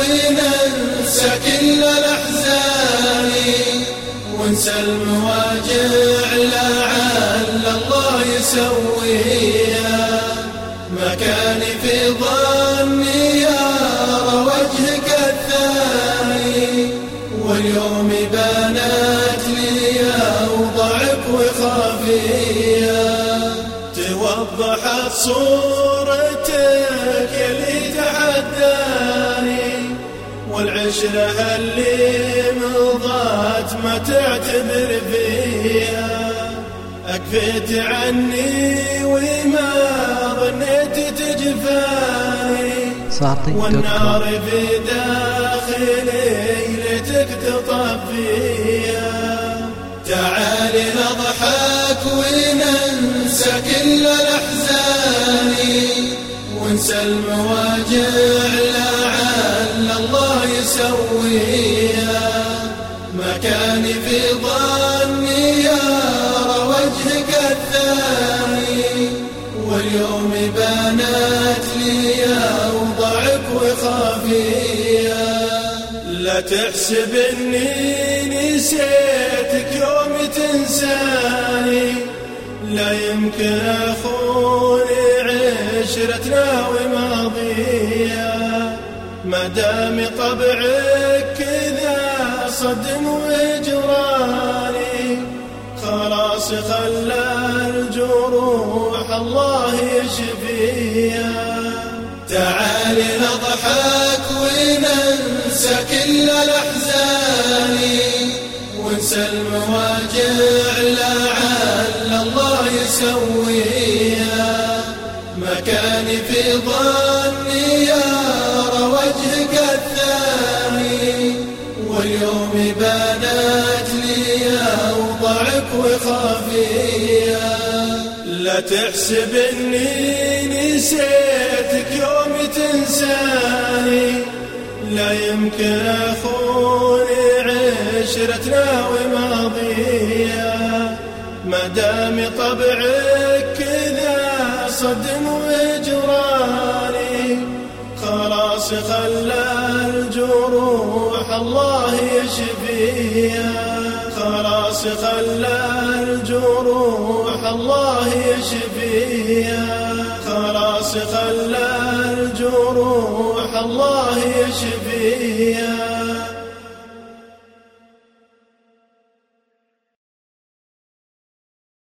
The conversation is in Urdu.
وننسى كل الأحزان ونسى المواجع لعل الله يسويها. مكاني في ظني يرى وجهك الثاني، واليوم بانت لي أوضعك وخافية توضحت صورتك اللي تحداني والعشرة اللي مضات ما تعتبر فيها. أكفيت عني وما ظنيت تجفاني. والنار في داخلي ليتك تطفيها. تعالي نضحك وننسى كل الأحزان. ونسى المواجع الله يسويها مكاني في ظني يرى وجهك الثاني. واليوم بانت لي أوضعك وخافيها لا تحسب اني نسيتك يوم تنساني. لا يمكن اخوني عشرتنا وماضية ما دام طبعك كذا صدم وجراني. خلاص خلى الجروح الله يشفيها. تعالي نضحك وننسى كل الأحزان. ونسى المواجع لعل الله يسويها. مكاني في ظني وجهك الثاني واليوم بانت لي أوضعك وخافيها لا تحسب اني نسيتك يوم تنساني. لا يمكن اخوني عشرتنا وماضية. ما دام طبعك كذا صدم وجراني خلاص خلى الجروح الله يشفيها. خلاص خلى الجروح الله يشفيها. خلاص خلى الجروح الله يشفيها.